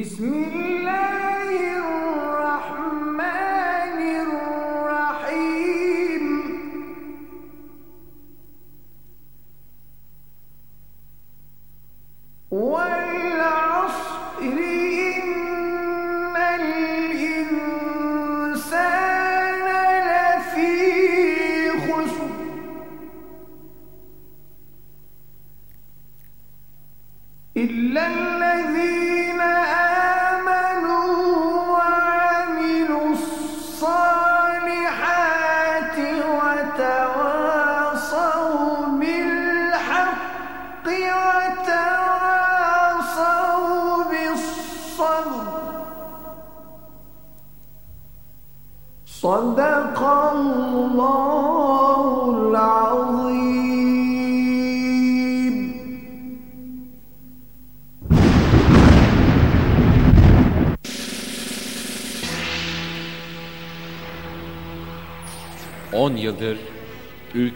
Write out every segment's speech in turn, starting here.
بسم الله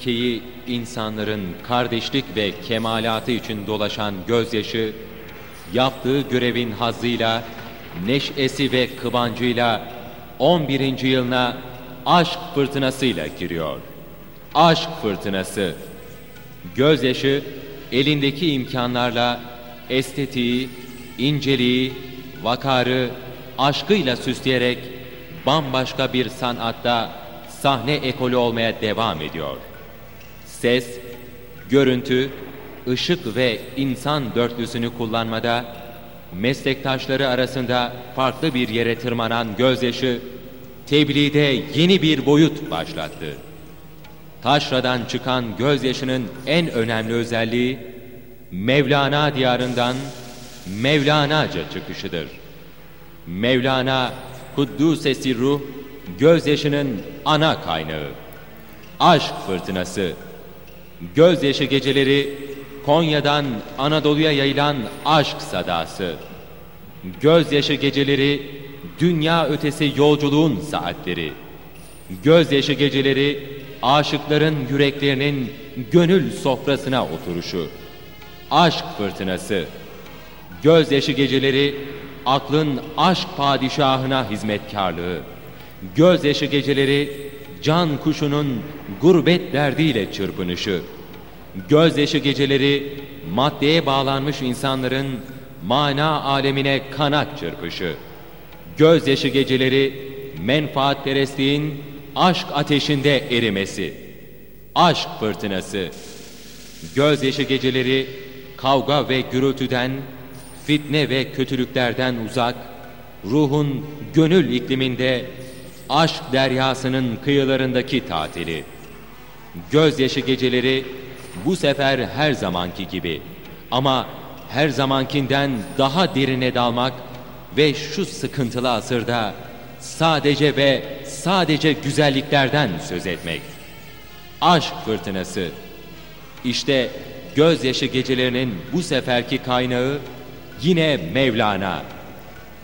ülkeyi insanların kardeşlik ve kemalatı için dolaşan gözyaşı, yaptığı görevin hazzıyla, neşesi ve kıvancıyla 11. yılına aşk fırtınasıyla giriyor. Aşk fırtınası. Gözyaşı elindeki imkanlarla estetiği, inceliği, vakarı, aşkıyla süsleyerek bambaşka bir sanatta sahne ekolü olmaya devam ediyor. Ses, görüntü, ışık ve insan dörtlüsünü kullanmada meslektaşları arasında farklı bir yere tırmanan gözyaşı tebliğde yeni bir boyut başlattı. Taşra'dan çıkan gözyaşının en önemli özelliği Mevlana diyarından Mevlanaca çıkışıdır. Mevlana Kuddusesi ruh gözyaşının ana kaynağı. Aşk fırtınası. Gözyaşı geceleri Konya'dan Anadolu'ya yayılan aşk sadası. Gözyaşı geceleri dünya ötesi yolculuğun saatleri. Gözyaşı geceleri aşıkların yüreklerinin gönül sofrasına oturuşu. Aşk fırtınası. Gözyaşı geceleri aklın aşk padişahına hizmetkarlığı. Gözyaşı geceleri can kuşunun gurbet derdiyle çırpınışı. Gözyaşı geceleri maddeye bağlanmış insanların mana alemine kanat çırpışı. Gözyaşı geceleri menfaatperestliğin aşk ateşinde erimesi. Aşk fırtınası. Gözyaşı geceleri kavga ve gürültüden, fitne ve kötülüklerden uzak, ruhun gönül ikliminde aşk deryasının kıyılarındaki tatili. Gözyaşı geceleri bu sefer her zamanki gibi ama her zamankinden daha derine dalmak ve şu sıkıntılı asırda sadece ve sadece güzelliklerden söz etmek. Aşk fırtınası. İşte gözyaşı gecelerinin bu seferki kaynağı yine Mevlana.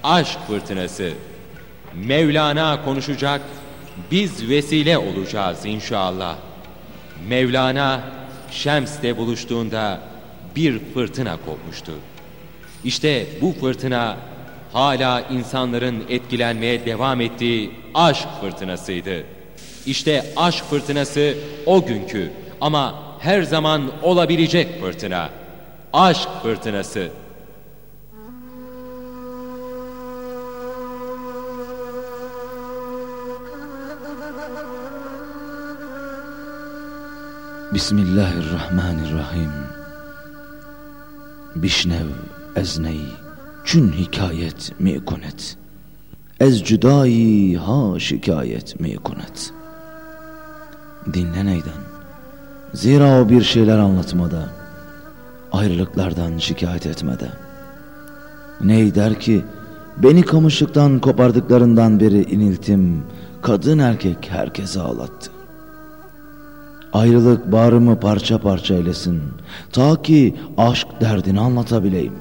Aşk fırtınası. Mevlana konuşacak, biz vesile olacağız inşallah. Mevlana Şems'te buluştuğunda bir fırtına kopmuştu. İşte bu fırtına hala insanların etkilenmeye devam ettiği aşk fırtınasıydı. İşte aşk fırtınası o günkü ama her zaman olabilecek fırtına. Aşk fırtınası. Bismillahirrahmanirrahim. Bişnev ez ney çün hikayet mi kunet. Ez cüdayi ha şikayet mi kunet. Dinle neyden? Zira o bir şeyler anlatmada, ayrılıklardan şikayet etmede. Ney der ki, beni kamışlıktan kopardıklarından beri iniltim, kadın erkek herkese ağlattı. Ayrılık bağrımı parça parça eylesin. Ta ki aşk derdini anlatabileyim.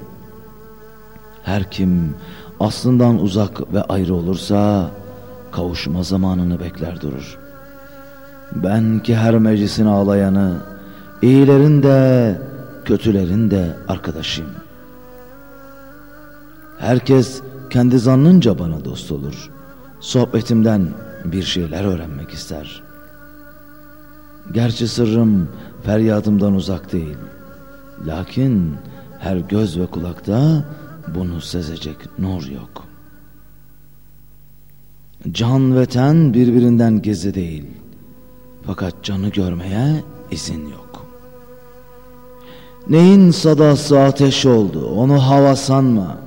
Her kim aslından uzak ve ayrı olursa kavuşma zamanını bekler durur. Ben ki her meclisin ağlayanı, iyilerin de kötülerin de arkadaşıyım. Herkes kendi zannınca bana dost olur. Sohbetimden bir şeyler öğrenmek ister. Gerçi sırrım feryadımdan uzak değil. Lakin her göz ve kulakta bunu sezecek nur yok. Can ve ten birbirinden gezi değil. Fakat canı görmeye izin yok. Neyin sadası ateş oldu onu hava sanma.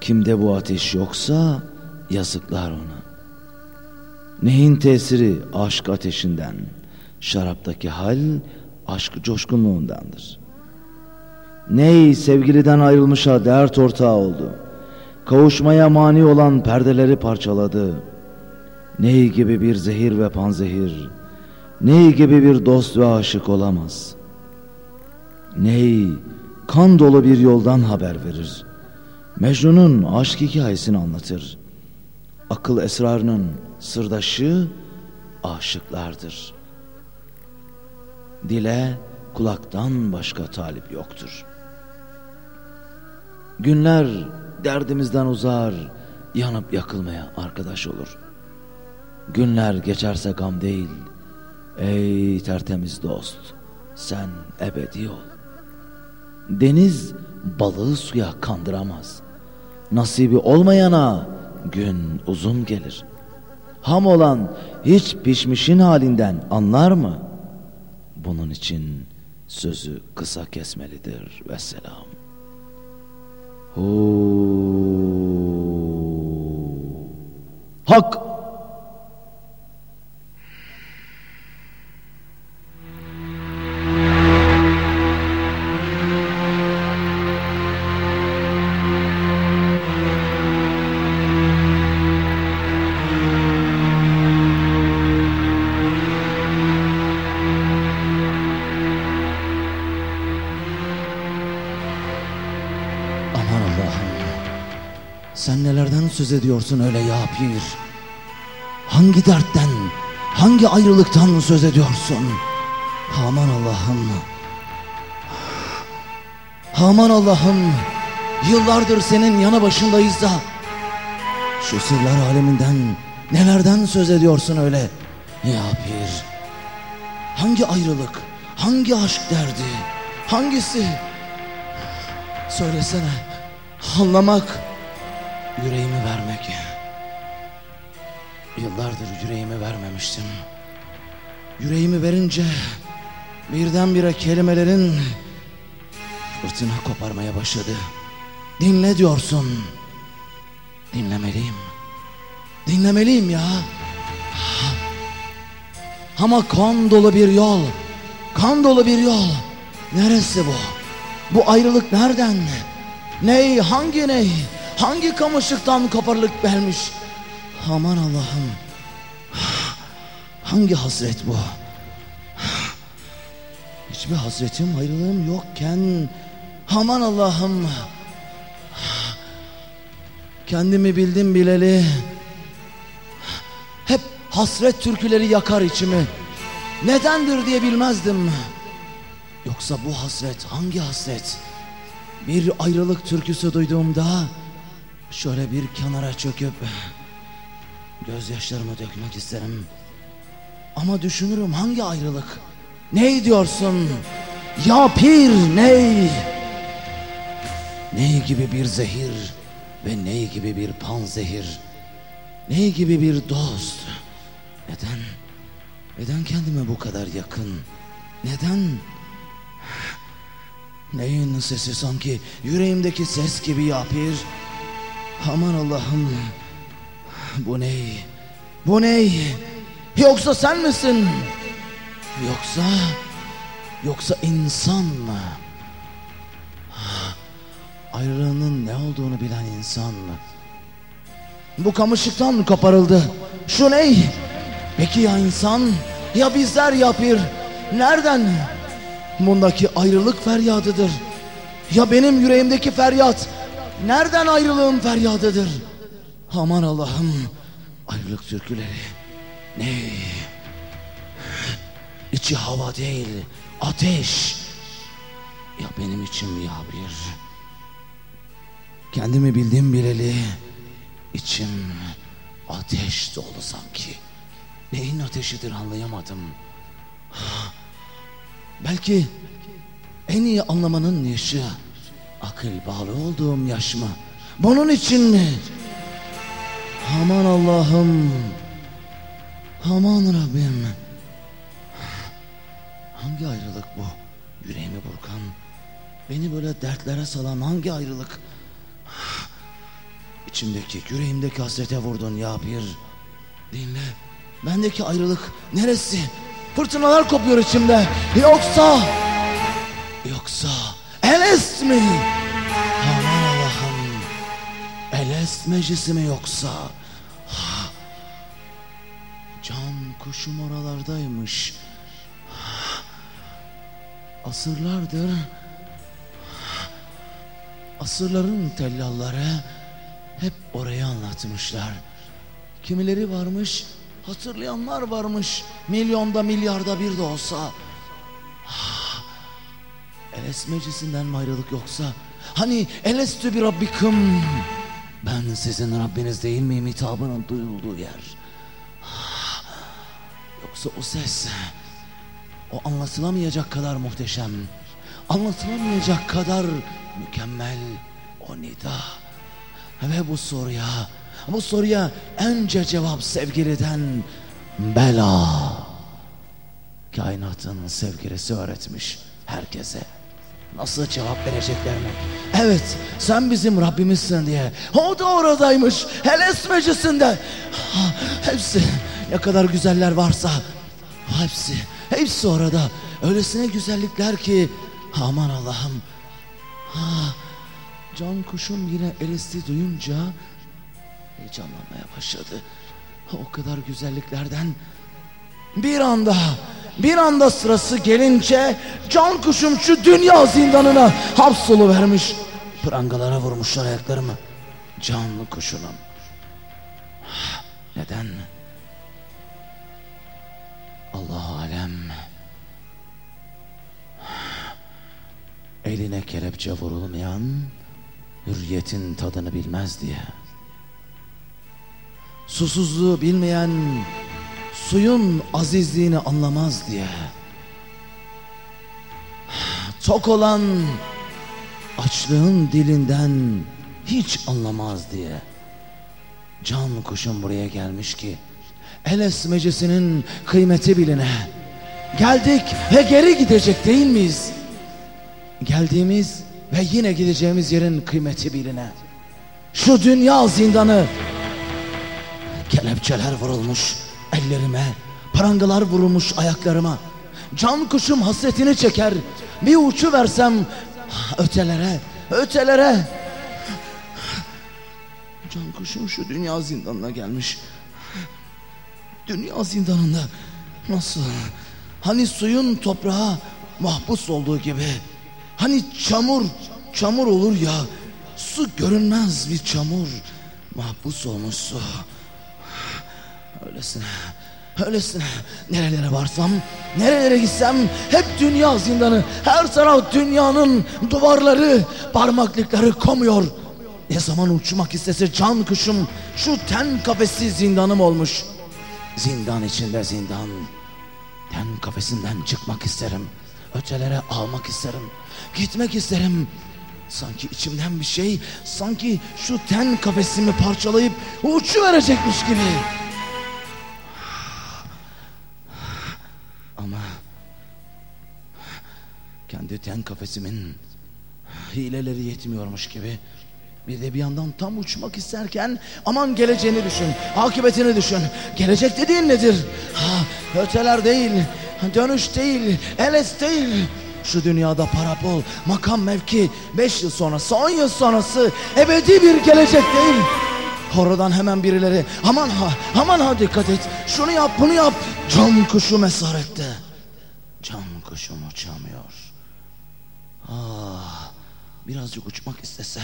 Kimde bu ateş yoksa yazıklar ona. Neyin tesiri aşk ateşinden, şaraptaki hal aşk coşkunluğundandır. Ney sevgiliden ayrılmışa dert ortağı oldu. Kavuşmaya mani olan perdeleri parçaladı. Ney gibi bir zehir ve panzehir, ney gibi bir dost ve aşık olamaz. Ney kan dolu bir yoldan haber verir. Mecnun'un aşk hikayesini anlatır. Akıl esrarının sırdaşı aşıklardır. Dile kulaktan başka talip yoktur. Günler derdimizden uzar, yanıp yakılmaya arkadaş olur. Günler geçerse gam değil, ey tertemiz dost, sen ebedi ol. Deniz balığı suya kandıramaz. Nasibi olmayana gün uzun gelir. Ham olan hiç pişmişin halinden anlar mı? Bunun için sözü kısa kesmelidir. Vesselam. Hu. Hak. Söz ediyorsun öyle ya pir? Hangi dertten, hangi ayrılıktan söz ediyorsun? Aman Allah'ım. Aman Allah'ım. Yıllardır senin yanı başındayız da. Şu sırlar aleminden nelerden söz ediyorsun öyle? Ya pir. Hangi ayrılık, hangi aşk derdi, hangisi? Söylesene. Anlamak. Yüreğimi. Yıllardır yüreğimi vermemiştim. Yüreğimi verince birdenbire kelimelerin fırtına koparmaya başladı. Dinle diyorsun. Dinlemeliyim. Dinlemeliyim ya. Ama kan dolu bir yol. Kan dolu bir yol. Neresi bu? Bu ayrılık nereden? Ney, hangi ney? Hangi kamışlıktan koparılıp gelmiş? Aman Allah'ım. Hangi hasret bu? Hiçbir hasretim, ayrılığım yokken aman Allah'ım. Kendimi bildim bileli hep hasret türküleri yakar içimi. Nedendir diye bilmezdim. Yoksa bu hasret hangi hasret? Bir ayrılık türküsü duyduğumda şöyle bir kenara çöküp gözyaşlarımı dökmek isterim. Ama düşünürüm hangi ayrılık? Ney diyorsun? Ya pir ney? Ney gibi bir zehir ve ney gibi bir panzehir? Ney gibi bir dost? Neden? Neden kendime bu kadar yakın? Neden? Neyin sesi sanki yüreğimdeki ses gibi yapır? Aman Allah'ım. Bu ney? Bu ney? Yoksa sen misin? Yoksa yoksa insan mı? Ayrılığının ne olduğunu bilen insan mı? Bu kamışlıktan koparıldı. Şu ney? Peki ya insan? Ya bizler yapır? Nereden? Bundaki ayrılık feryadıdır. Ya benim yüreğimdeki feryat nereden ayrılığın feryadıdır? Aman Allah'ım ayrılık türküleri ne? İçi hava değil ateş. Ya benim içim ya bir. Kendimi bildim bileli içim ateş dolu sanki. Neyin ateşidir anlayamadım. Belki en iyi anlamanın yaşı akıl bağlı olduğum yaş mı? Bunun için mi? Aman Allah'ım. Aman Rabbim. Hangi ayrılık bu? Yüreğimi burkan. Beni böyle dertlere salan hangi ayrılık? İçimdeki, yüreğimdeki hasrete vurdun ya bir. Dinle. Bendeki ayrılık neresi? Fırtınalar kopuyor içimde. Yoksa... Yoksa... Eles mi? Eles meclisi mi yoksa? Ha. Can kuşum oralardaymış. Ha. Asırlardır asırların tellalları hep orayı anlatmışlar. Kimileri varmış, hatırlayanlar varmış. Milyonda milyarda bir de olsa. Ah, Eles meclisinden mi ayrılık yoksa? Hani elestü bir rabbikum. Ben sizin Rabbiniz değil miyim hitabının duyulduğu yer. Yoksa o ses, o anlatılamayacak kadar muhteşem, anlatılamayacak kadar mükemmel o nida. Ve bu soruya, bu soruya önce cevap sevgiliden bela. Kainatın sevgilisi öğretmiş herkese. Nasıl cevap verecekler mi? Evet sen bizim Rabbimizsin diye. O da oradaymış. Heles meclisinde. Hepsi ne kadar güzeller varsa. Hepsi, hepsi orada. Öylesine güzellikler ki. Aman Allah'ım. Ha, can kuşum yine Eles'i duyunca heyecanlanmaya başladı. O kadar güzelliklerden bir anda bir anda sırası gelince can kuşum şu dünya zindanına hapsolu vermiş. Prangalara vurmuşlar ayaklarımı. Canlı kuşunum. Neden? Allah alem. Eline kelepçe vurulmayan hürriyetin tadını bilmez diye. Susuzluğu bilmeyen suyun azizliğini anlamaz diye. Tok olan açlığın dilinden hiç anlamaz diye. Can kuşum buraya gelmiş ki Eles meclisinin kıymeti biline. Geldik ve geri gidecek değil miyiz? Geldiğimiz ve yine gideceğimiz yerin kıymeti biline. Şu dünya zindanı kelepçeler vurulmuş ellerime, prangalar vurulmuş ayaklarıma. Can kuşum hasretini çeker. Bir uçu versem ötelere, ötelere. Can kuşum şu dünya zindanına gelmiş. Dünya zindanında nasıl? Hani suyun toprağa mahpus olduğu gibi. Hani çamur, çamur olur ya. Su görünmez bir çamur. Mahpus olmuş su. Öylesine, öylesine nerelere varsam, nerelere gitsem hep dünya zindanı. Her taraf dünyanın duvarları, parmaklıkları komuyor. Ne zaman uçmak istese can kuşum şu ten kafesi zindanım olmuş. Zindan içinde zindan. Ten kafesinden çıkmak isterim. Ötelere almak isterim. Gitmek isterim. Sanki içimden bir şey, sanki şu ten kafesimi parçalayıp uçu verecekmiş gibi. Ama kendi ten kafesimin hileleri yetmiyormuş gibi. Bir de bir yandan tam uçmak isterken aman geleceğini düşün, akıbetini düşün. Gelecek dediğin nedir? Ha, öteler değil, dönüş değil, eles değil. Şu dünyada para pul, makam mevki, beş yıl sonrası, on yıl sonrası ebedi bir gelecek değil. Oradan hemen birileri aman ha aman ha dikkat et şunu yap bunu yap can kuşu mesarette can kuşum uçamıyor. Ah birazcık uçmak istese.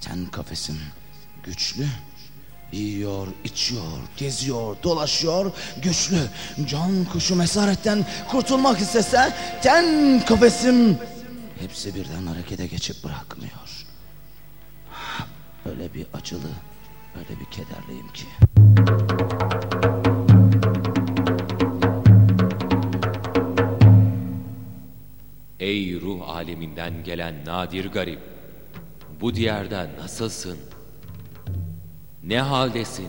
Ten kafesim güçlü. Yiyor içiyor geziyor dolaşıyor. Güçlü. Can kuşu mesaretten kurtulmak istese ten kafesim hepsi birden harekete geçip bırakmıyor. Öyle bir acılı, öyle bir kederliyim ki. Ey ruh aleminden gelen nadir garip, bu diyarda nasılsın? Ne haldesin?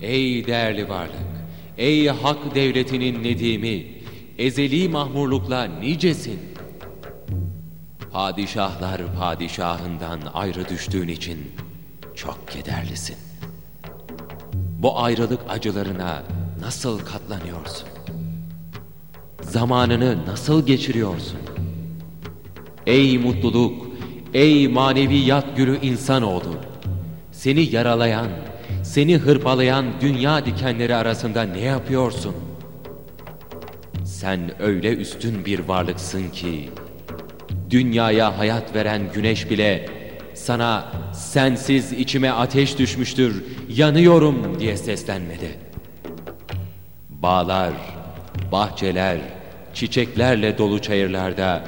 Ey değerli varlık, ey hak devletinin nedimi, ezeli mahmurlukla nicesin? Padişahlar padişahından ayrı düştüğün için çok kederlisin. Bu ayrılık acılarına nasıl katlanıyorsun? Zamanını nasıl geçiriyorsun? Ey mutluluk, ey maneviyat gülü insanoğlu! Seni yaralayan, seni hırpalayan dünya dikenleri arasında ne yapıyorsun? Sen öyle üstün bir varlıksın ki, dünyaya hayat veren güneş bile sana sensiz içime ateş düşmüştür, yanıyorum diye seslenmedi. Bağlar, bahçeler, çiçeklerle dolu çayırlarda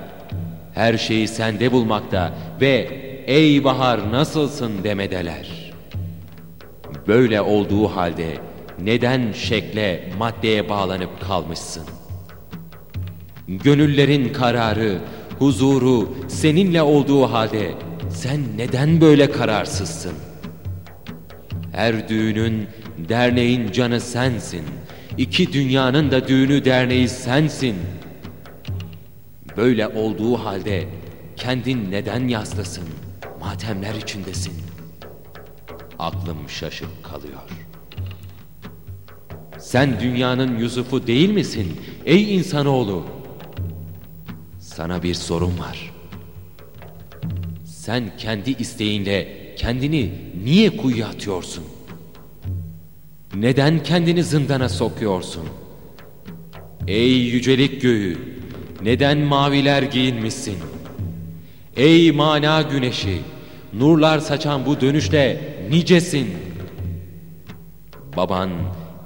her şeyi sende bulmakta ve ey bahar nasılsın demedeler. Böyle olduğu halde neden şekle, maddeye bağlanıp kalmışsın? Gönüllerin kararı, huzuru seninle olduğu halde sen neden böyle kararsızsın? Her düğünün, derneğin canı sensin. İki dünyanın da düğünü derneği sensin. Böyle olduğu halde kendin neden yaslasın, matemler içindesin? Aklım şaşıp kalıyor. Sen dünyanın Yusuf'u değil misin ey insanoğlu? Sana bir sorum var. Sen kendi isteğinle kendini niye kuyuya atıyorsun? Neden kendini zindana sokuyorsun? Ey yücelik göğü, neden maviler giyinmişsin? Ey mana güneşi, nurlar saçan bu dönüşte nicesin? Baban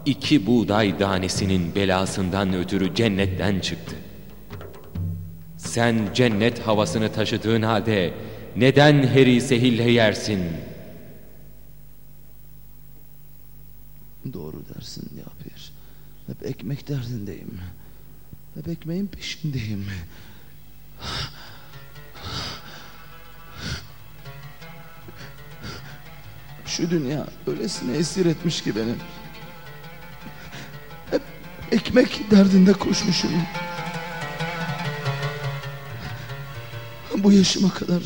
iki buğday tanesinin belasından ötürü cennetten çıktı. Sen cennet havasını taşıdığın halde neden heri sehille yersin? Doğru dersin ya bir. Hep ekmek derdindeyim. Hep ekmeğin peşindeyim. Şu dünya öylesine esir etmiş ki beni. Hep ekmek derdinde koşmuşum. Bu yaşıma kadar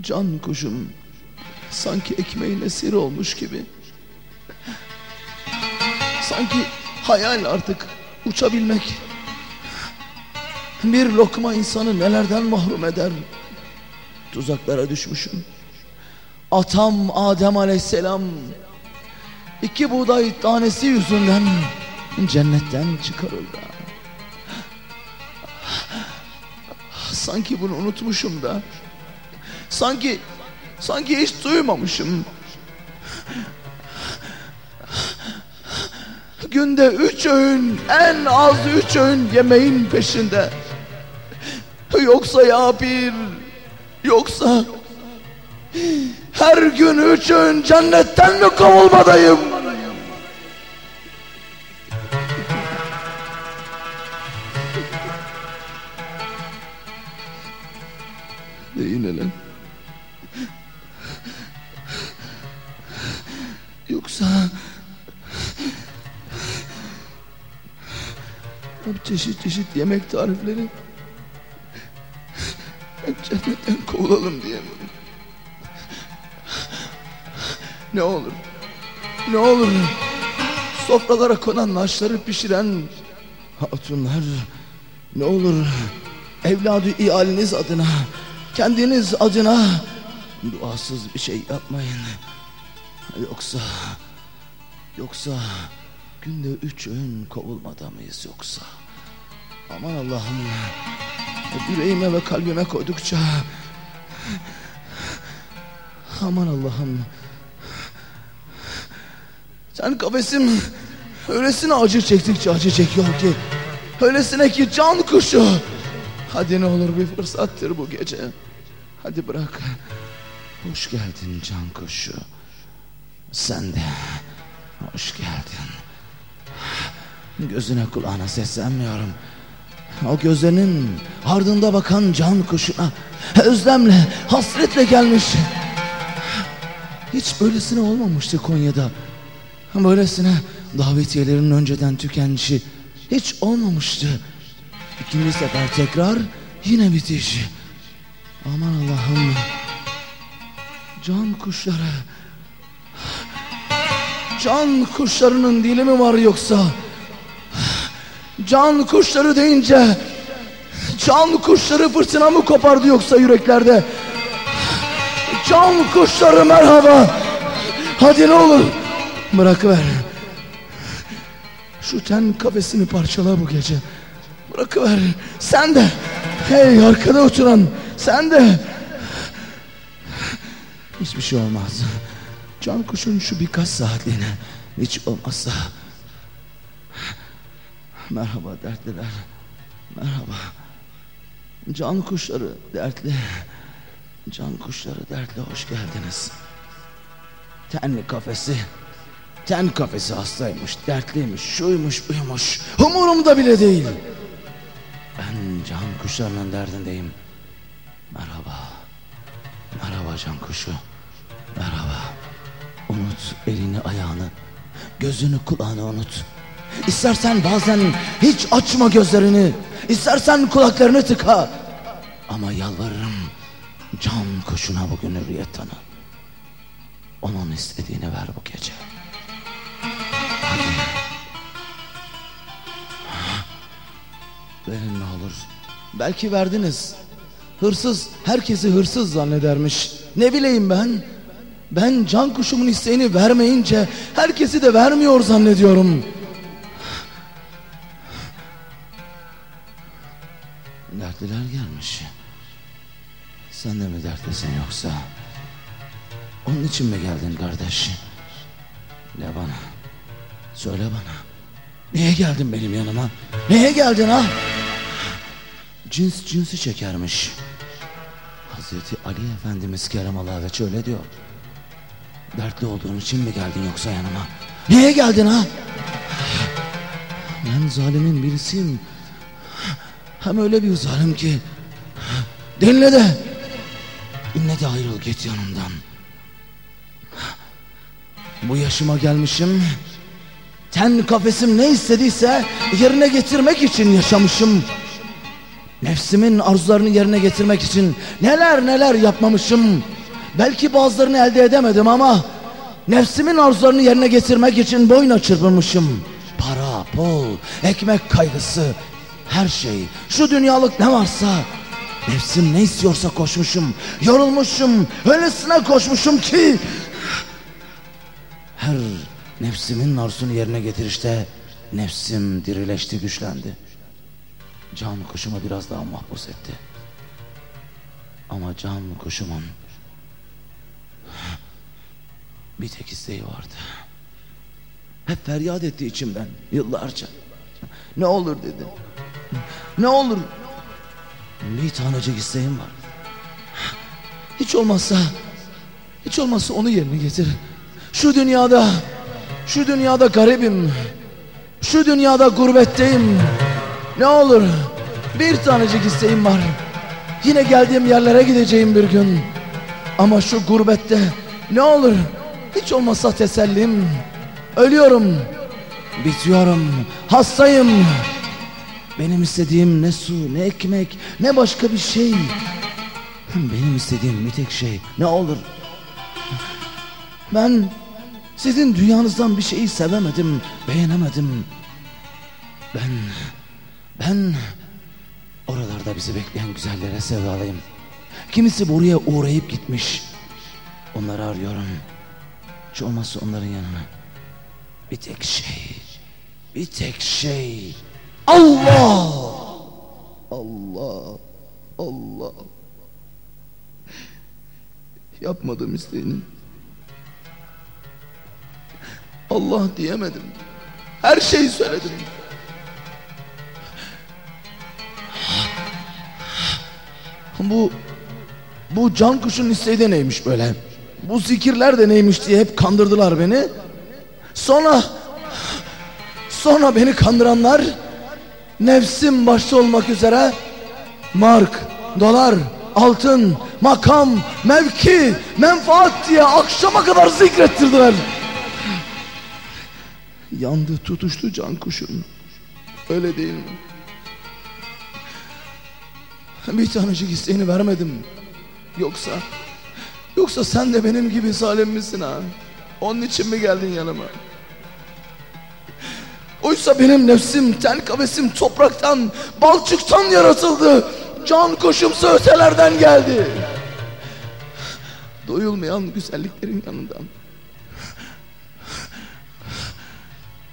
can kuşum sanki ekmeğin esiri olmuş gibi. Sanki hayal artık uçabilmek. Bir lokma insanı nelerden mahrum eder. Tuzaklara düşmüşüm. Atam Adem aleyhisselam iki buğday tanesi yüzünden cennetten çıkarıldı. Sanki bunu unutmuşum da. Sanki sanki hiç duymamışım. Günde üç öğün en az üç öğün yemeğin peşinde. Yoksa ya bir yoksa her gün üç öğün cennetten mi kovulmadayım? Çeşit çeşit yemek tarifleri cennetten kovulalım diye mi? Ne olur, ne olur sofralara konan naşları pişiren hatunlar ne olur evladı iyaliniz adına kendiniz adına duasız bir şey yapmayın. Yoksa yoksa günde üç öğün kovulmada mıyız yoksa? Aman Allah'ım yüreğime ve kalbime koydukça aman Allah'ım sen kafesim öylesine acı çektikçe acı çekiyor ki öylesine ki can kuşu hadi ne olur bir fırsattır bu gece Hadi bırak. Hoş geldin can kuşu. Sen de hoş geldin. Gözüne kulağına seslenmiyorum. O gözlerinin ardında bakan can kuşuna özlemle, hasretle gelmiş. Hiç böylesine olmamıştı Konya'da. Böylesine davetiyelerin önceden tükenişi hiç olmamıştı. İkinci sefer tekrar yine bitiş. Aman Allah'ım. Can kuşları. Can kuşlarının dili mi var yoksa? Can kuşları deyince can kuşları fırtına mı kopardı yoksa yüreklerde? Can kuşları merhaba. Hadi ne olur bırakıver. Şu ten kafesini parçala bu gece. Bırakıver. Sen de. Hey arkada oturan. Sen de. Hiçbir şey olmaz. Can kuşun şu birkaç saatliğine hiç olmazsa. Merhaba dertliler. Merhaba. Can kuşları dertli. Can kuşları dertli hoş geldiniz. Tenli kafesi. Ten kafesi hastaymış, dertliymiş, şuymuş, buymuş. Umurumda bile değil. Ben can kuşlarının derdindeyim. Merhaba. Merhaba can kuşu. Merhaba. Unut elini ayağını. Gözünü kulağını unut. İstersen bazen hiç açma gözlerini. İstersen kulaklarını tıka. Ama yalvarırım can kuşuna bugün hürriyet tanı. Onun istediğini ver bu gece. Hadi. Verin ne olur. Belki verdiniz. Hırsız herkesi hırsız zannedermiş. Ne bileyim ben. Ben can kuşumun isteğini vermeyince herkesi de vermiyor zannediyorum. Gelmiş. Sen de mi dertlisin yoksa? Onun için mi geldin kardeş? Ne bana? Söyle bana. Niye geldin benim yanıma? Niye geldin ha? Cins cinsi çekermiş. Hazreti Ali Efendimiz Kerem ve öyle diyor. Dertli olduğun için mi geldin yoksa yanıma? Niye geldin ha? Ben zalimin birisiyim. Hem öyle bir zalim ki. Dinle de. Dinle de ayrıl git yanımdan. Bu yaşıma gelmişim. Ten kafesim ne istediyse yerine getirmek için yaşamışım. Nefsimin arzularını yerine getirmek için neler neler yapmamışım. Belki bazılarını elde edemedim ama nefsimin arzularını yerine getirmek için boyuna çırpınmışım. Para, pul, ekmek kaygısı, her şey, şu dünyalık ne varsa nefsim ne istiyorsa koşmuşum. Yorulmuşum, öylesine koşmuşum ki her nefsimin arzusunu yerine getirişte nefsim dirileşti, güçlendi. Can kuşumu biraz daha mahpus etti. Ama can kuşumun bir tek isteği vardı. Hep feryat etti içimden yıllarca. Ne olur dedi. Ne olur. Bir tanecik isteğim var. Hiç olmazsa hiç olmazsa onu yerine getir. Şu dünyada şu dünyada garibim. Şu dünyada gurbetteyim. Ne olur bir tanecik isteğim var. Yine geldiğim yerlere gideceğim bir gün. Ama şu gurbette ne olur hiç olmazsa tesellim. Ölüyorum. Bitiyorum. Hastayım. Benim istediğim ne su, ne ekmek, ne başka bir şey. Benim istediğim bir tek şey. Ne olur. Ben sizin dünyanızdan bir şeyi sevemedim, beğenemedim. Ben, ben oralarda bizi bekleyen güzellere sevdalıyım. Kimisi buraya uğrayıp gitmiş. Onları arıyorum. Hiç olmazsa onların yanına. Bir tek şey, bir tek şey. Allah! Allah! Allah! Yapmadım isteğini. Allah diyemedim. Her şeyi söyledim. Bu Bu can kuşun isteği de neymiş böyle? Bu zikirler de neymiş diye hep kandırdılar beni. Sonra sonra beni kandıranlar nefsim başta olmak üzere mark, dolar, altın, makam, mevki, menfaat diye akşama kadar zikrettirdiler. Yandı tutuştu can kuşum. Öyle değil mi? Bir tanecik isteğini vermedim. Yoksa Yoksa sen de benim gibi zalim misin ha? Onun için mi geldin yanıma? Oysa benim nefsim, ten kafesim topraktan, balçıktan yaratıldı. Can koşumsa ötelerden geldi. Doyulmayan güzelliklerin yanından.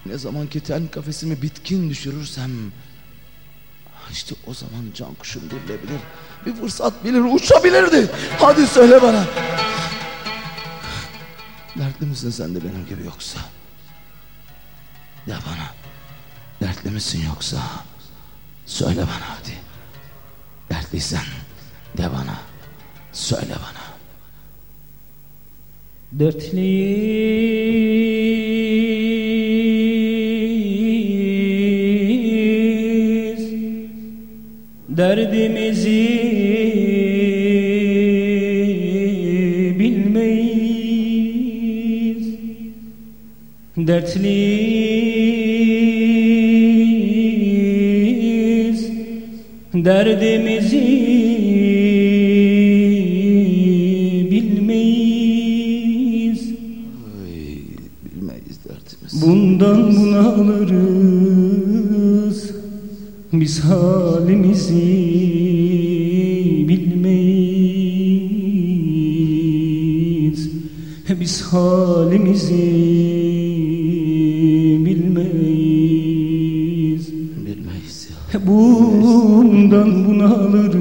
Ne zaman ki ten kafesimi bitkin düşürürsem işte o zaman can kuşum dirilebilir. Bir fırsat bilir uçabilirdi. Hadi söyle bana. Dertli misin sen de benim gibi yoksa? De bana. Dertli misin yoksa? Söyle bana hadi. Dertliysen de bana. Söyle bana. Dertliyiz Derdimizi bilmeyiz Dertliyiz Derdimizi bilmeyiz Ay, bilmeyiz dertimiz. Bundan bunalırız Biz halimizi bilmeyiz Biz halimizi bilmeyiz Bilmeyiz ya. Bundan bunalırız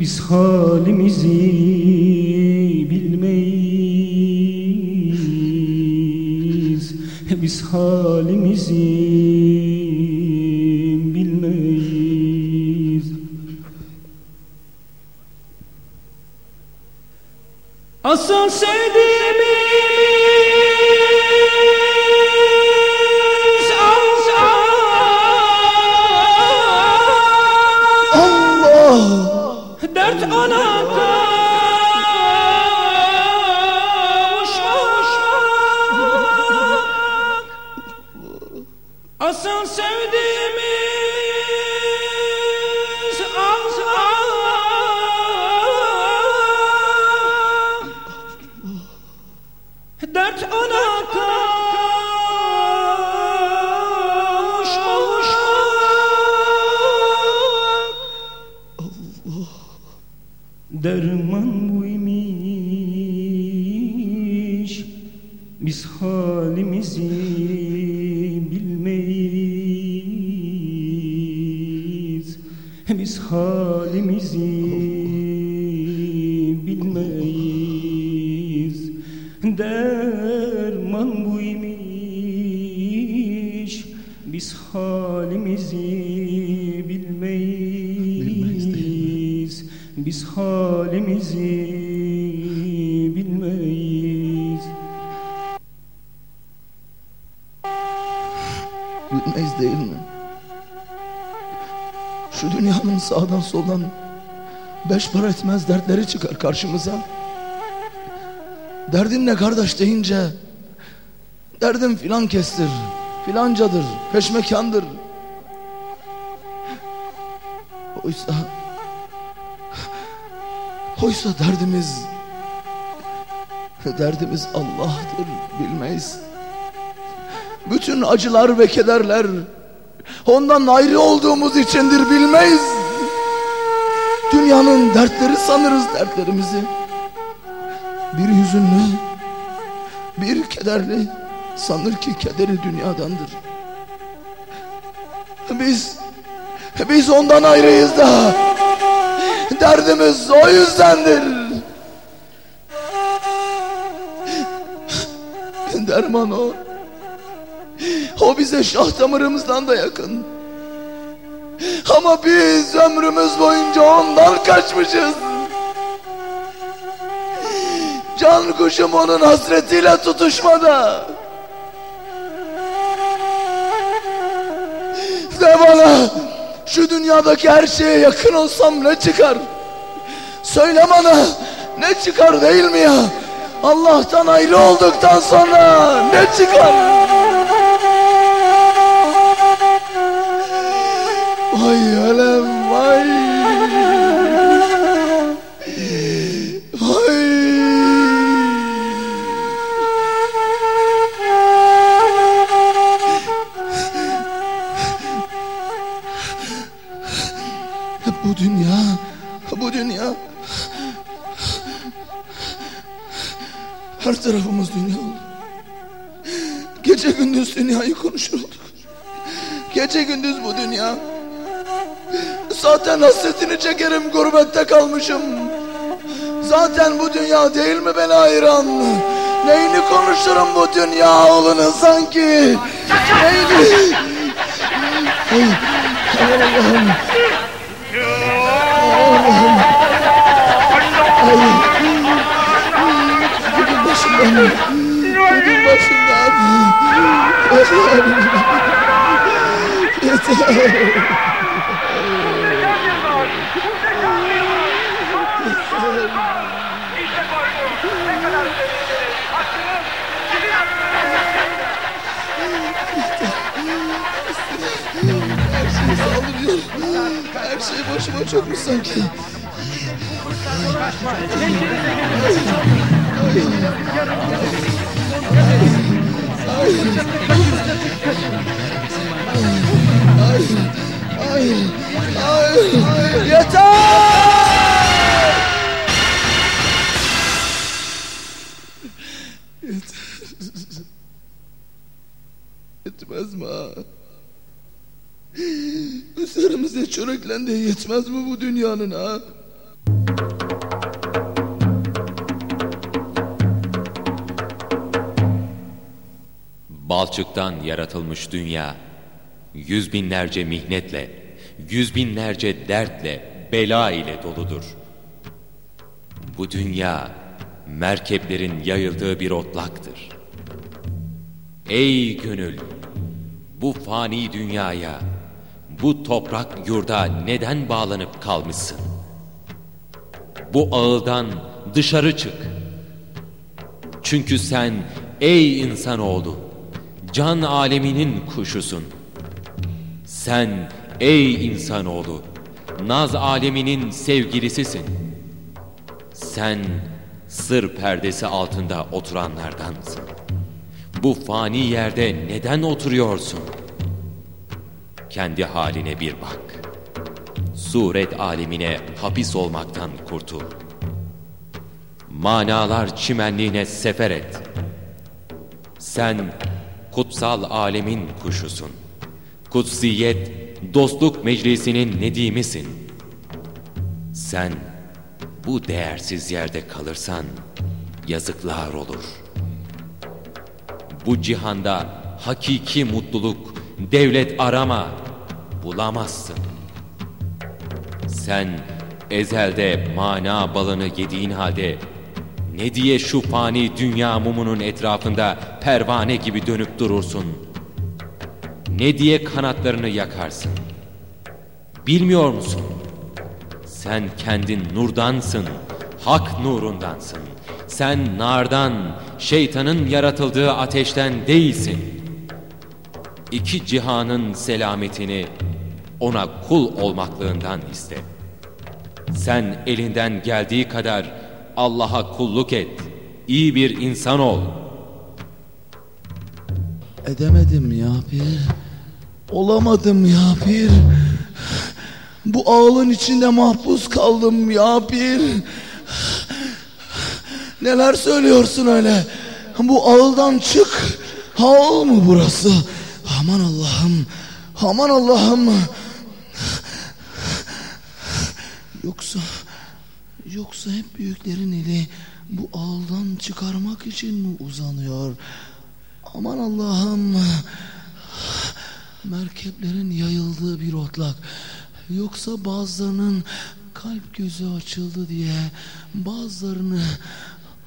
Biz halimizi bilmeyiz. Biz halimizi Bilmeyiz değil mi? Şu dünyanın sağdan soldan beş para etmez dertleri çıkar karşımıza. Derdin ne kardeş deyince derdim filan kestir, filancadır, peşmekandır. Oysa oysa derdimiz derdimiz Allah'tır bilmeyiz. Bütün acılar ve kederler ondan ayrı olduğumuz içindir bilmeyiz. Dünyanın dertleri sanırız dertlerimizi. Bir hüzünlü, bir kederli sanır ki kederi dünyadandır. Biz, biz ondan ayrıyız da derdimiz o yüzdendir. Derman o. O bize şah damarımızdan da yakın. Ama biz ömrümüz boyunca ondan kaçmışız. Can kuşum onun hasretiyle tutuşmada. De bana şu dünyadaki her şeye yakın olsam ne çıkar? Söyle bana ne çıkar değil mi ya? Allah'tan ayrı olduktan sonra ne çıkar? Vay ölem vay. Vay. Bu dünya, bu dünya. Her tarafımız dünya. Gece gündüz dünyayı konuşur olduk. Gece gündüz bu dünya. Zaten hasretini çekerim gurbette kalmışım. Zaten bu dünya değil mi beni ayıran? Neyini konuşurum bu dünya oğlunu sanki? Neyini? Ay, Allah'ım. Allah'ım. Ay. Gidin başımdan. Gidin başımdan. Yeter. Yeter. Her şey başıma çökmüş sanki. Hayır, hayır, hayır, Üzerimize çöreklendi yetmez mi bu dünyanın ha? Balçıktan yaratılmış dünya, yüz binlerce mihnetle, yüz binlerce dertle, bela ile doludur. Bu dünya, merkeplerin yayıldığı bir otlaktır. Ey gönül, bu fani dünyaya, bu toprak yurda neden bağlanıp kalmışsın? Bu ağıldan dışarı çık. Çünkü sen ey insanoğlu, can aleminin kuşusun. Sen ey insanoğlu, naz aleminin sevgilisisin. Sen sır perdesi altında oturanlardansın. Bu fani yerde neden oturuyorsun? Kendi haline bir bak. Suret alemine hapis olmaktan kurtul. Manalar çimenliğine sefer et. Sen kutsal alemin kuşusun. Kutsiyet, dostluk meclisinin nedimisin. Sen bu değersiz yerde kalırsan yazıklar olur. Bu cihanda hakiki mutluluk, devlet arama, bulamazsın. Sen ezelde mana balını yediğin halde ne diye şu fani dünya mumunun etrafında pervane gibi dönüp durursun? Ne diye kanatlarını yakarsın? Bilmiyor musun? Sen kendin nurdansın, hak nurundansın. Sen nardan, şeytanın yaratıldığı ateşten değilsin. İki cihanın selametini ona kul olmaklığından iste. Sen elinden geldiği kadar Allah'a kulluk et. İyi bir insan ol. Edemedim ya bir. Olamadım ya bir. Bu ağlın içinde mahpus kaldım ya bir. Neler söylüyorsun öyle? Bu ağıldan çık. Ağıl mı burası? Aman Allah'ım. Aman Allah'ım. Yoksa yoksa hep büyüklerin eli bu ağıldan çıkarmak için mi uzanıyor? Aman Allah'ım. Merkeplerin yayıldığı bir otlak. Yoksa bazılarının kalp gözü açıldı diye bazılarını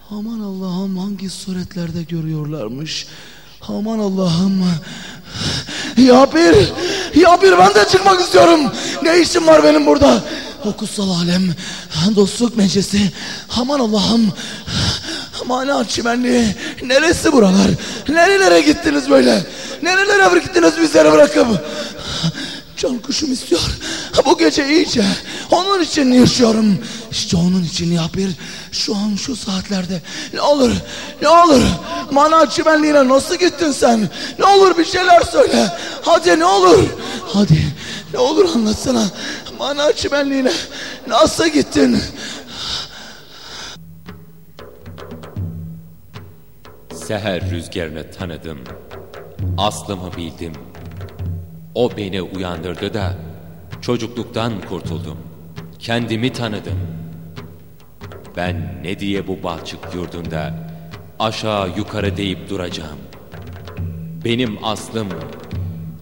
aman Allah'ım hangi suretlerde görüyorlarmış. Aman Allah'ım. Ya bir, ya bir ben de çıkmak istiyorum. Ne işim var benim burada? O kutsal alem, dostluk meclisi. Aman Allah'ım. Mana çimenliği. Neresi buralar? Nerelere gittiniz böyle? Nerelere gittiniz bizleri bırakıp? Can kuşum istiyor. Bu gece iyice. Onun için yaşıyorum. İşte onun için ya şu an şu saatlerde. Ne olur, ne olur. Mana çimenliğine nasıl gittin sen? Ne olur bir şeyler söyle. Hadi ne olur. Hadi ne olur anlatsana. Mana çimenliğine nasıl gittin? Seher rüzgarını tanıdım. Aslımı bildim. O beni uyandırdı da çocukluktan kurtuldum. Kendimi tanıdım. Ben ne diye bu balçık yurdunda aşağı yukarı deyip duracağım. Benim aslım,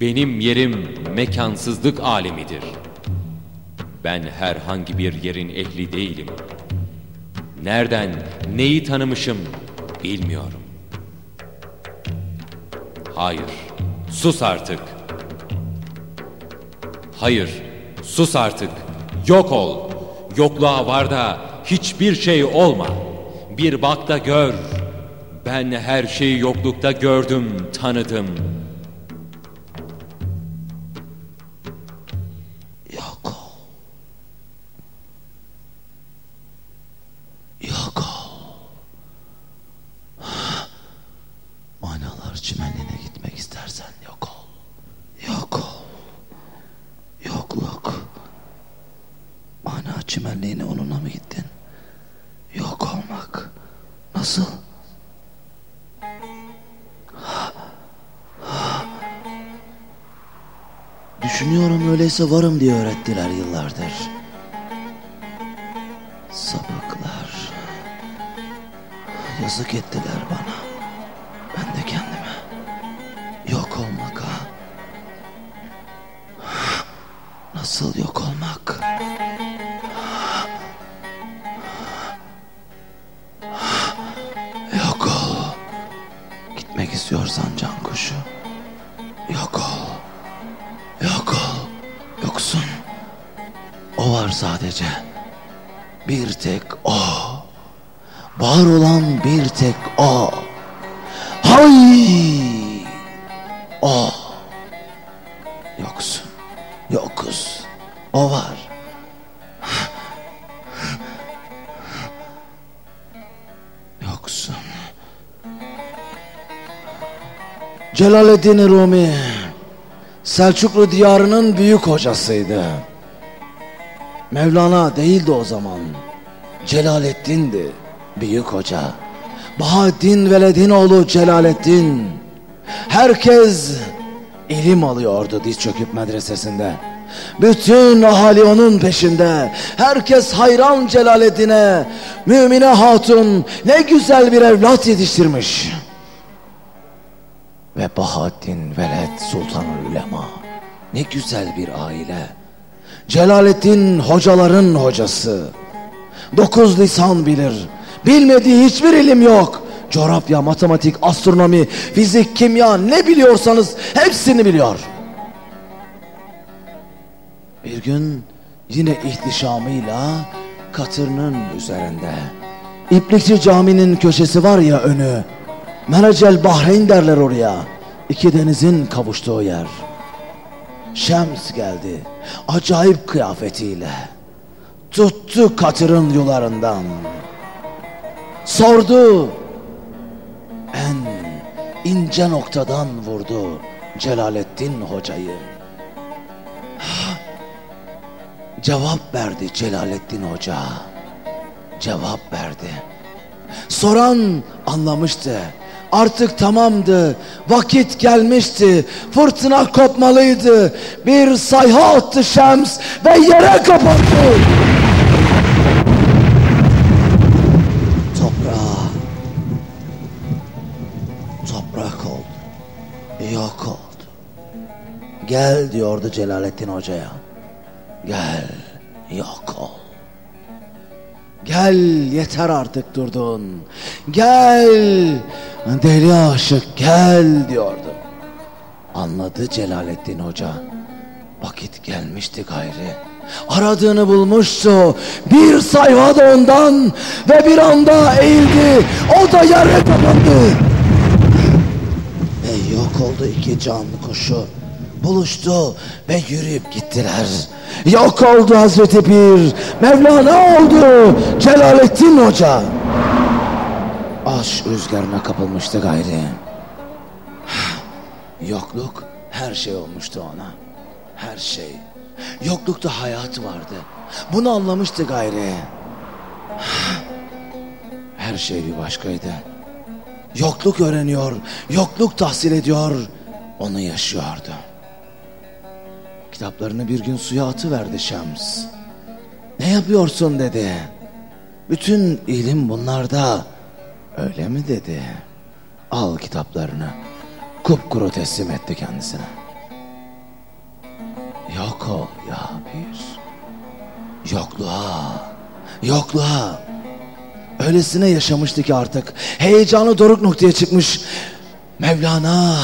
benim yerim mekansızlık alemidir. Ben herhangi bir yerin ehli değilim. Nereden, neyi tanımışım bilmiyorum. Hayır, sus artık. Hayır, sus artık. Yok ol. Yokluğa var da hiçbir şey olma. Bir bak da gör. Ben her şeyi yoklukta gördüm, tanıdım. Öyleyse varım diye öğrettiler yıllardır. Sapıklar. Yazık ettiler bana. Yokuz. O var. Yoksun. Celaleddin Rumi Selçuklu diyarının büyük hocasıydı. Mevlana değildi o zaman. Celaleddin'di büyük hoca. Bahaddin Veledinoğlu Celaleddin. Herkes ilim alıyordu diz çöküp medresesinde. Bütün ahali onun peşinde. Herkes hayran Celaleddin'e. Mümine hatun ne güzel bir evlat yetiştirmiş. Ve Bahaddin Veled Sultanul Ulema. Ne güzel bir aile. Celaleddin hocaların hocası. Dokuz lisan bilir. Bilmediği hiçbir ilim yok. Coğrafya, matematik, astronomi, fizik, kimya ne biliyorsanız hepsini biliyor. Bir gün yine ihtişamıyla katırının üzerinde. İplikçi caminin köşesi var ya önü. Merecel Bahreyn derler oraya. İki denizin kavuştuğu yer. Şems geldi. Acayip kıyafetiyle. Tuttu katırın yularından. Sordu. En ince noktadan vurdu Celaleddin hocayı. Cevap verdi Celaleddin Hoca. Cevap verdi. Soran anlamıştı. Artık tamamdı. Vakit gelmişti. Fırtına kopmalıydı. Bir sayha attı Şems ve yere kapattı. Gel diyordu Celaleddin Hoca'ya. Gel yok ol. Gel yeter artık durdun. Gel deli aşık gel diyordu. Anladı Celalettin Hoca. Vakit gelmişti gayri. Aradığını bulmuştu. Bir sayfa da ondan ve bir anda eğildi. O da yere kapandı. Ve yok oldu iki canlı kuşu. Buluştu ve yürüyüp gittiler. Yok oldu Hazreti Pir. Mevlana oldu Celalettin Hoca. Aş rüzgarına kapılmıştı gayri. Yokluk her şey olmuştu ona. Her şey. Yoklukta hayat vardı. Bunu anlamıştı gayri. Her şey bir başkaydı. Yokluk öğreniyor, yokluk tahsil ediyor, onu yaşıyordu. Kitaplarını bir gün suya atıverdi Şems. Ne yapıyorsun dedi. Bütün ilim bunlarda. Öyle mi dedi. Al kitaplarını. Kupkuru teslim etti kendisine. Yok ol ya bir. Yokluğa, yokluğa. Öylesine yaşamıştı ki artık heyecanı doruk noktaya çıkmış. Mevlana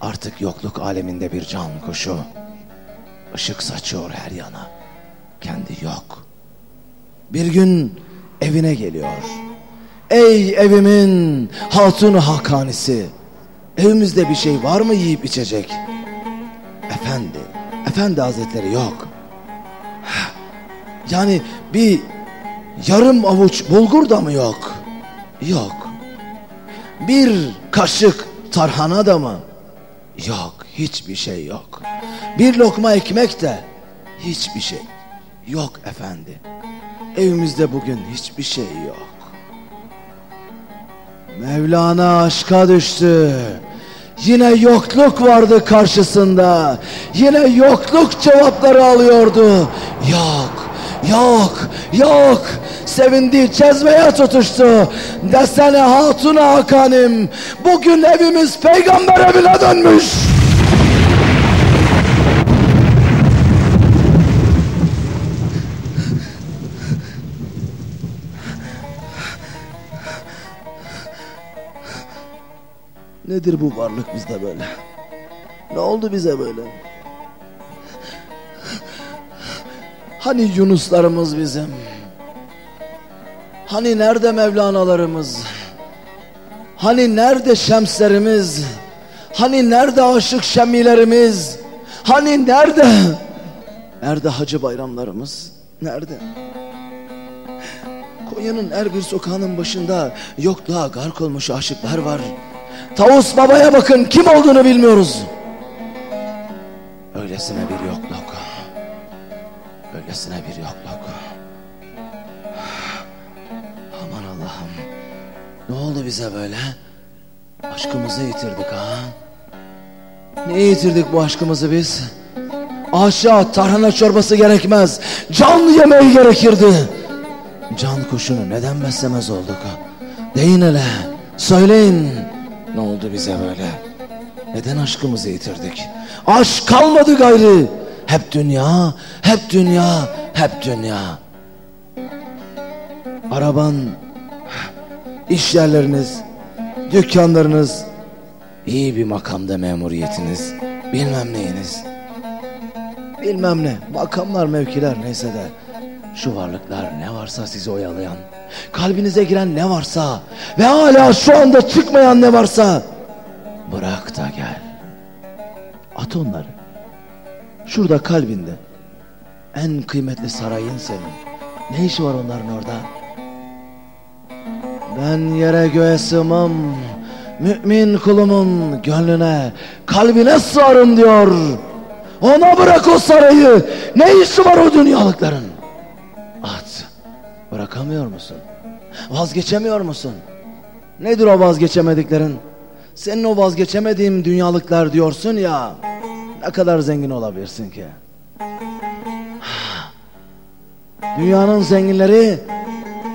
artık yokluk aleminde bir can kuşu. Işık saçıyor her yana. Kendi yok. Bir gün evine geliyor. Ey evimin hatunu hakanisi. Evimizde bir şey var mı yiyip içecek? Efendi, efendi hazretleri yok. Yani bir yarım avuç bulgur da mı yok? Yok. Bir kaşık tarhana da mı? Yok, hiçbir şey yok. Bir lokma ekmek de hiçbir şey. Yok efendi. Evimizde bugün hiçbir şey yok. Mevlana aşka düştü. Yine yokluk vardı karşısında. Yine yokluk cevapları alıyordu. Yok, yok, yok. Sevindi, cezveye tutuştu. Desene hatuna hakanim. Bugün evimiz peygamber evine dönmüş. Nedir bu varlık bizde böyle? Ne oldu bize böyle? Hani Yunuslarımız bizim? Hani nerede Mevlanalarımız? Hani nerede Şemslerimiz? Hani nerede aşık Şemilerimiz? Hani nerede? Nerede Hacı Bayramlarımız? Nerede? Konya'nın her bir sokağının başında yokluğa gark olmuş aşıklar var. Tavus babaya bakın kim olduğunu bilmiyoruz. Öylesine bir yokluk. Öylesine bir yokluk. Aman Allah'ım. Ne oldu bize böyle? Aşkımızı yitirdik ha? Niye yitirdik bu aşkımızı biz? Aşağı tarhana çorbası gerekmez. Can yemeği gerekirdi. Can kuşunu neden beslemez olduk? Deyin hele. Söyleyin. Ne oldu bize böyle? Neden aşkımızı yitirdik? Aşk kalmadı gayrı. Hep dünya, hep dünya, hep dünya. Araban, iş yerleriniz, dükkanlarınız, iyi bir makamda memuriyetiniz, bilmem neyiniz. Bilmem ne, makamlar, mevkiler neyse de şu varlıklar ne varsa sizi oyalayan, kalbinize giren ne varsa ve hala şu anda çıkmayan ne varsa bırak da gel. At onları. Şurada kalbinde en kıymetli sarayın senin. Ne işi var onların orada? Ben yere göğe sığmam. Mümin kulumun gönlüne, kalbine sığarım diyor. Ona bırak o sarayı. Ne işi var o dünyalıkların? At. Bırakamıyor musun? Vazgeçemiyor musun? Nedir o vazgeçemediklerin? Senin o vazgeçemediğim dünyalıklar diyorsun ya. Ne kadar zengin olabilirsin ki? Dünyanın zenginleri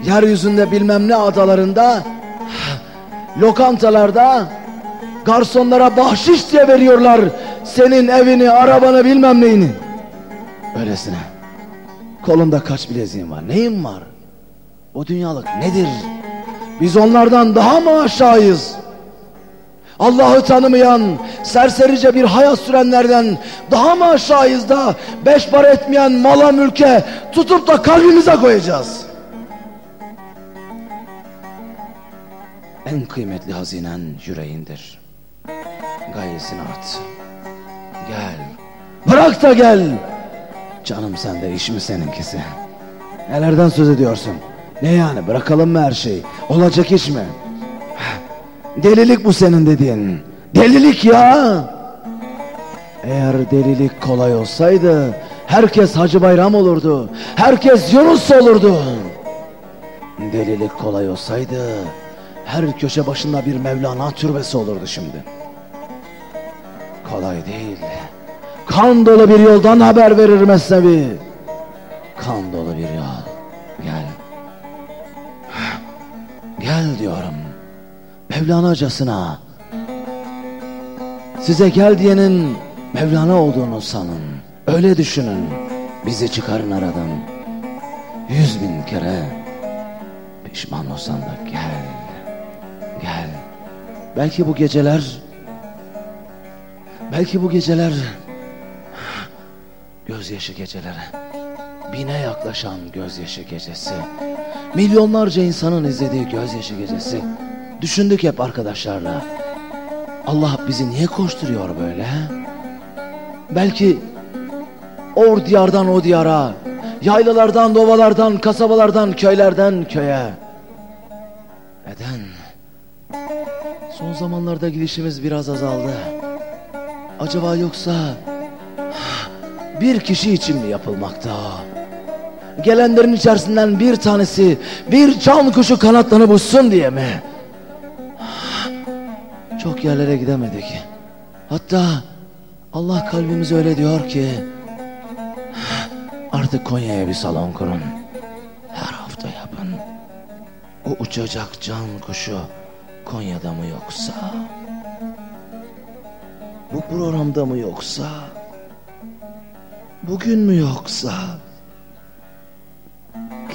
yeryüzünde bilmem ne adalarında lokantalarda garsonlara bahşiş diye veriyorlar senin evini, arabanı bilmem neyini. Öylesine. Kolunda kaç bileziğin var? Neyin var? O dünyalık nedir? Biz onlardan daha mı aşağıyız? Allah'ı tanımayan, serserice bir hayat sürenlerden daha mı aşağıyız da beş para etmeyen mala mülke tutup da kalbimize koyacağız? En kıymetli hazinen yüreğindir. Gayesini art. Gel. Bırak da gel. Canım sende iş mi seninkisi? Nelerden söz ediyorsun? Ne yani bırakalım mı her şeyi? Olacak iş mi? Delilik bu senin dediğin. Delilik ya. Eğer delilik kolay olsaydı herkes Hacı Bayram olurdu. Herkes Yunus olurdu. Delilik kolay olsaydı her köşe başında bir Mevlana türbesi olurdu şimdi. Kolay değil. Kan dolu bir yoldan haber verir Mesnevi. Kan dolu bir yol. Gel diyorum. Mevlanacasına. Size gel diyenin Mevlana olduğunu sanın. Öyle düşünün. Bizi çıkarın aradan. Yüz bin kere pişman olsan da gel. Gel. Belki bu geceler belki bu geceler gözyaşı geceleri. Bine yaklaşan gözyaşı gecesi. Milyonlarca insanın izlediği gözyaşı gecesi. Düşündük hep arkadaşlarla. Allah bizi niye koşturuyor böyle? Belki or diyardan o diyara, yaylalardan, dovalardan, kasabalardan, köylerden köye. Neden? Son zamanlarda gidişimiz biraz azaldı. Acaba yoksa bir kişi için mi yapılmakta? Gelenlerin içerisinden bir tanesi bir can kuşu kanatlarını bulsun diye mi? Çok yerlere gidemedik. Hatta Allah kalbimize öyle diyor ki artık Konya'ya bir salon kurun. Her hafta yapın. O uçacak can kuşu Konya'da mı yoksa? Bu programda mı yoksa? Bugün mü yoksa?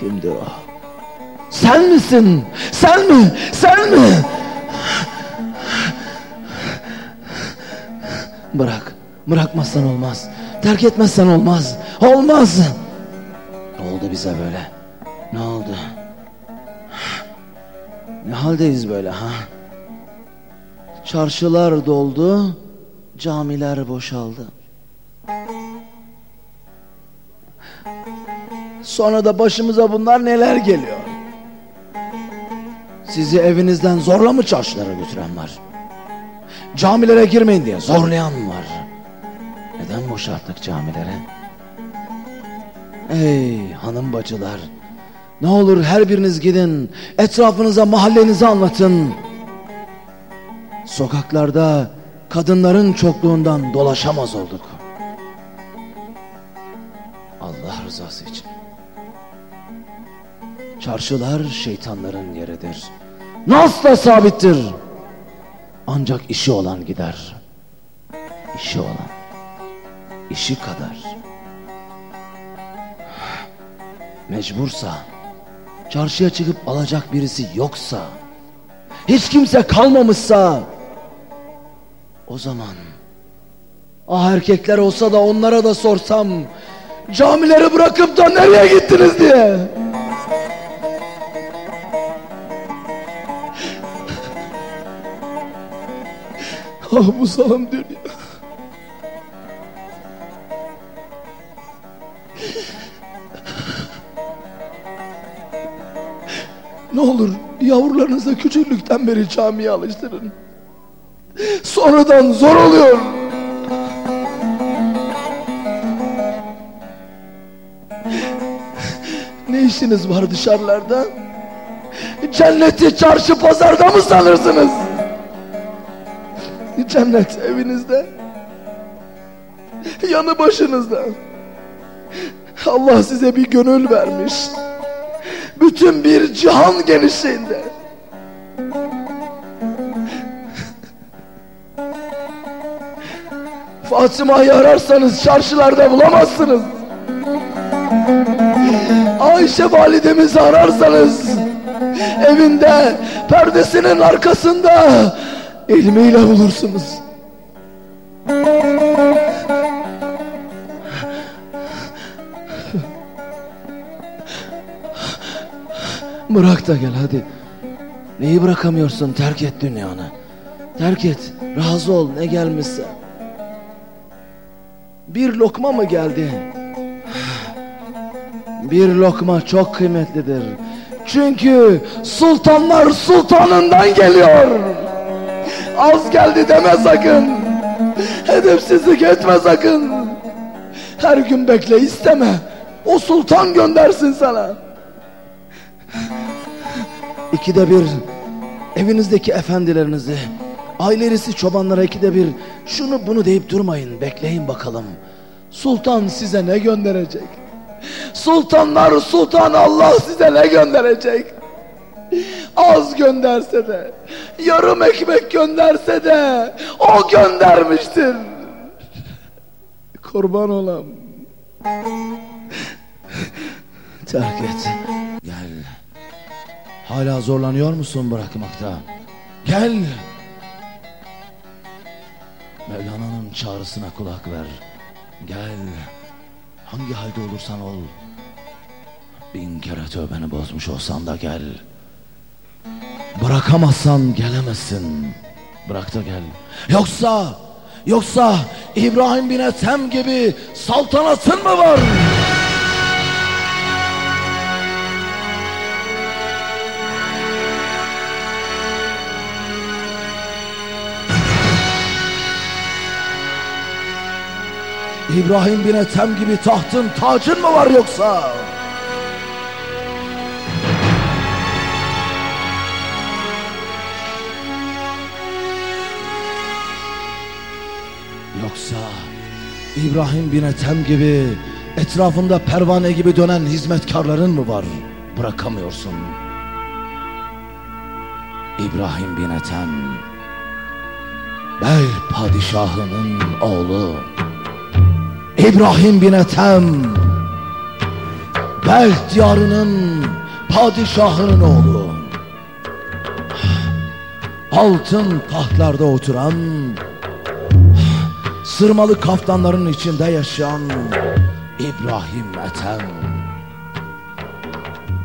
Kimdir o? Sen misin? Sen mi? Sen mi? Bırak. Bırakmazsan olmaz. Terk etmezsen olmaz. Olmaz. Ne oldu bize böyle? Ne oldu? Ne haldeyiz böyle ha? Çarşılar doldu, camiler boşaldı. Sonra da başımıza bunlar neler geliyor? Sizi evinizden zorla mı çarşılara götüren var? Camilere girmeyin diye zorlayan var. Neden boşalttık camilere? Ey hanım bacılar, ne olur her biriniz gidin, etrafınıza mahallenizi anlatın. Sokaklarda kadınların çokluğundan dolaşamaz olduk. Allah rızası için. Çarşılar şeytanların yeridir. Nas da sabittir. Ancak işi olan gider. İşi olan. işi kadar. Mecbursa, çarşıya çıkıp alacak birisi yoksa, hiç kimse kalmamışsa, o zaman, ah erkekler olsa da onlara da sorsam, camileri bırakıp da nereye gittiniz diye. Ah bu zalim dünya. Ne olur yavrularınızı küçüklükten beri camiye alıştırın. Sonradan zor oluyor. Ne işiniz var dışarılarda? Cenneti çarşı pazarda mı sanırsınız? Cennet evinizde. Yanı başınızda. Allah size bir gönül vermiş. Bütün bir cihan genişliğinde. Fatıma'yı ararsanız çarşılarda bulamazsınız. Ayşe validemizi ararsanız evinde perdesinin arkasında ilmiyle bulursunuz. Bırak da gel hadi. Neyi bırakamıyorsun? Terk et dünyanı. Terk et. Razı ol ne gelmişse. Bir lokma mı geldi? Bir lokma çok kıymetlidir. Çünkü sultanlar sultanından geliyor. Az geldi deme sakın. Edepsizlik etme sakın. Her gün bekle isteme. O sultan göndersin sana. İkide bir evinizdeki efendilerinizi, ailesi çobanlara ikide bir şunu bunu deyip durmayın. Bekleyin bakalım. Sultan size ne gönderecek? Sultanlar sultan Allah size ne gönderecek? Az gönderse de, yarım ekmek gönderse de o göndermiştir. Kurban olam. Terk et. Gel. Hala zorlanıyor musun bırakmakta? Gel. Mevlana'nın çağrısına kulak ver. Gel. Hangi halde olursan ol. Bin kere tövbeni bozmuş olsan da gel. Bırakamazsan gelemezsin. Bırak da gel. Yoksa, yoksa İbrahim bin Ethem gibi saltanatın mı var? İbrahim bin Ethem gibi tahtın tacın mı var yoksa? Yoksa İbrahim bin Ethem gibi etrafında pervane gibi dönen hizmetkarların mı var? Bırakamıyorsun. İbrahim bin Ethem Bel padişahının oğlu İbrahim bin Ethem Belt diyarının padişahının oğlu Altın tahtlarda oturan Sırmalı kaftanların içinde yaşayan İbrahim Ethem.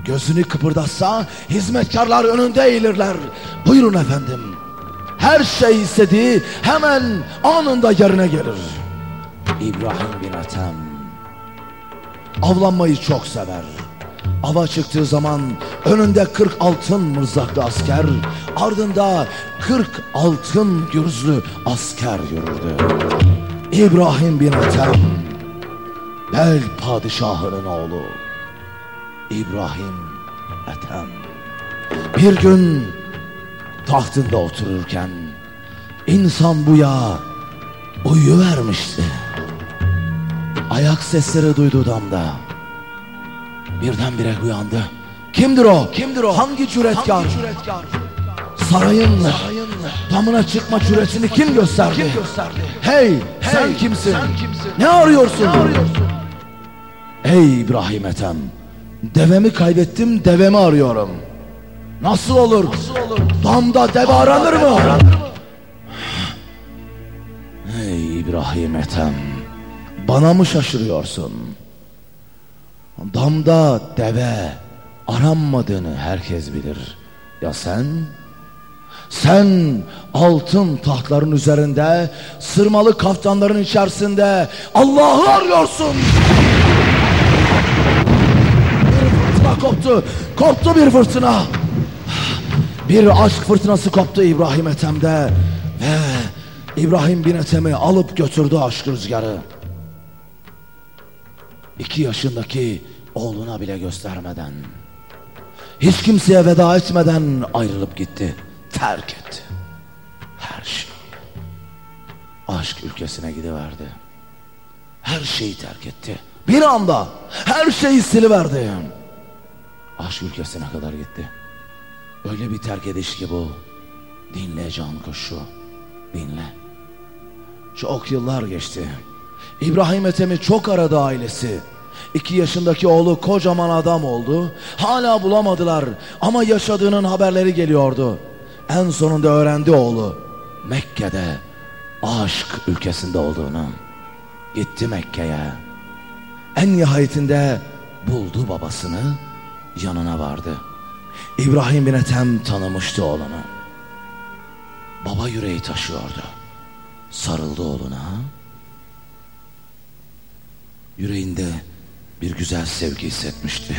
Gözünü kıpırdatsa hizmetkarlar önünde eğilirler. Buyurun efendim. Her şey istediği hemen anında yerine gelir. İbrahim bin Ethem. Avlanmayı çok sever. Ava çıktığı zaman önünde 40 altın mızraklı asker, ardında 40 altın gürzlü asker yürürdü. İbrahim bin Ethem, Bel padişahının oğlu. İbrahim Ethem. Bir gün tahtında otururken insan bu ya uyuvermişti. Ayak sesleri duydu damda. Birdenbire uyandı. Kimdir o? Kimdir o? Hangi cüretkar? Sarayın, damına çıkma cüretini kim gösterdi? Hey, sen, kimsin? Ne arıyorsun? Ey İbrahim Ethem, devemi kaybettim, devemi arıyorum. Nasıl olur? Damda deve aranır mı? Ey İbrahim Ethem, bana mı şaşırıyorsun? Damda deve aranmadığını herkes bilir. Ya sen? Sen altın tahtların üzerinde, sırmalı kaftanların içerisinde Allah'ı arıyorsun. Bir fırtına koptu, koptu bir fırtına. Bir aşk fırtınası koptu İbrahim Ethem'de ve İbrahim bin Ethem'i alıp götürdü aşk rüzgarı. İki yaşındaki oğluna bile göstermeden, hiç kimseye veda etmeden ayrılıp gitti, terk etti. Her şey. Aşk ülkesine gidiverdi. Her şeyi terk etti. Bir anda her şeyi siliverdi. Aşk ülkesine kadar gitti. Öyle bir terk ediş ki bu. Dinle can kuşu. Dinle. Çok yıllar geçti. İbrahim Ethem'i çok aradı ailesi. İki yaşındaki oğlu kocaman adam oldu. Hala bulamadılar ama yaşadığının haberleri geliyordu. En sonunda öğrendi oğlu Mekke'de aşk ülkesinde olduğunu. Gitti Mekke'ye. En nihayetinde buldu babasını, yanına vardı. İbrahim bin Ethem tanımıştı oğlunu. Baba yüreği taşıyordu. Sarıldı oğluna. Yüreğinde bir güzel sevgi hissetmişti.